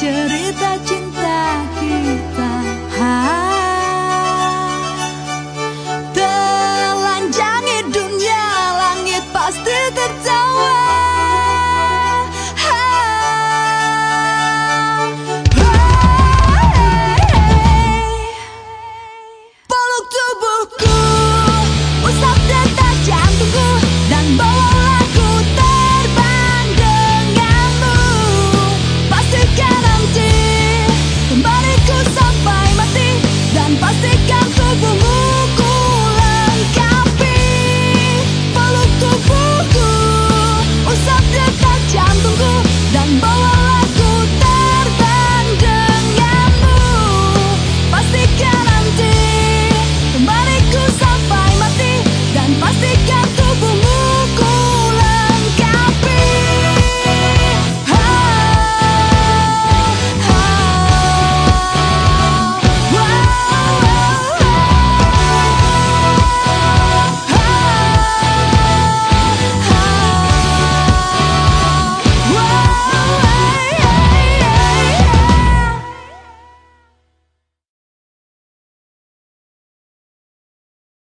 mencerita cinta